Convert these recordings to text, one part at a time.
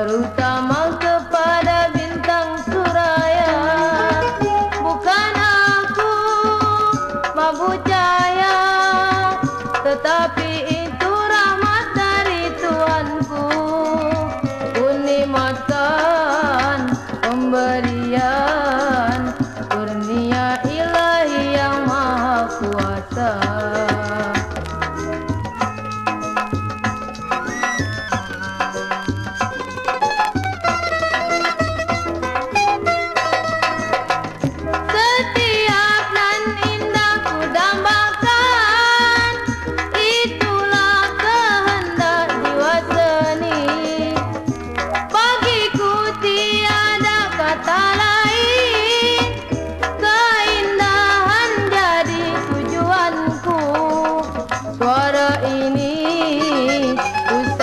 terutama kepada bintang suraya. Bukan aku mabuk jaya tetapi itu rahmat dari Tuanku, kunimatan pemberian kurnia ilahi yang maha kuasa.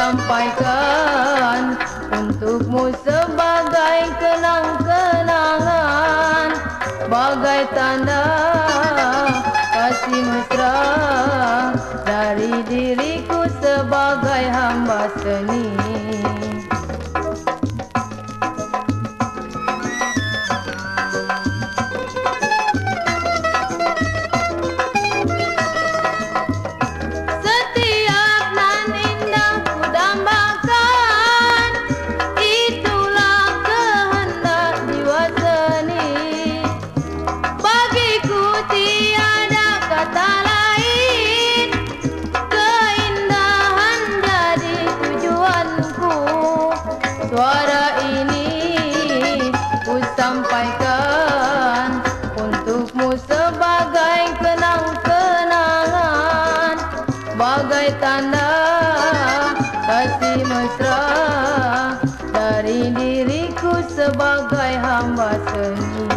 Sampaikan Untukmu sebagai kenang-kenangan. Bagai tanda kasih mesra Dari diriku sebagai hamba seni kasih mesra Dari diriku sebagai hamba seni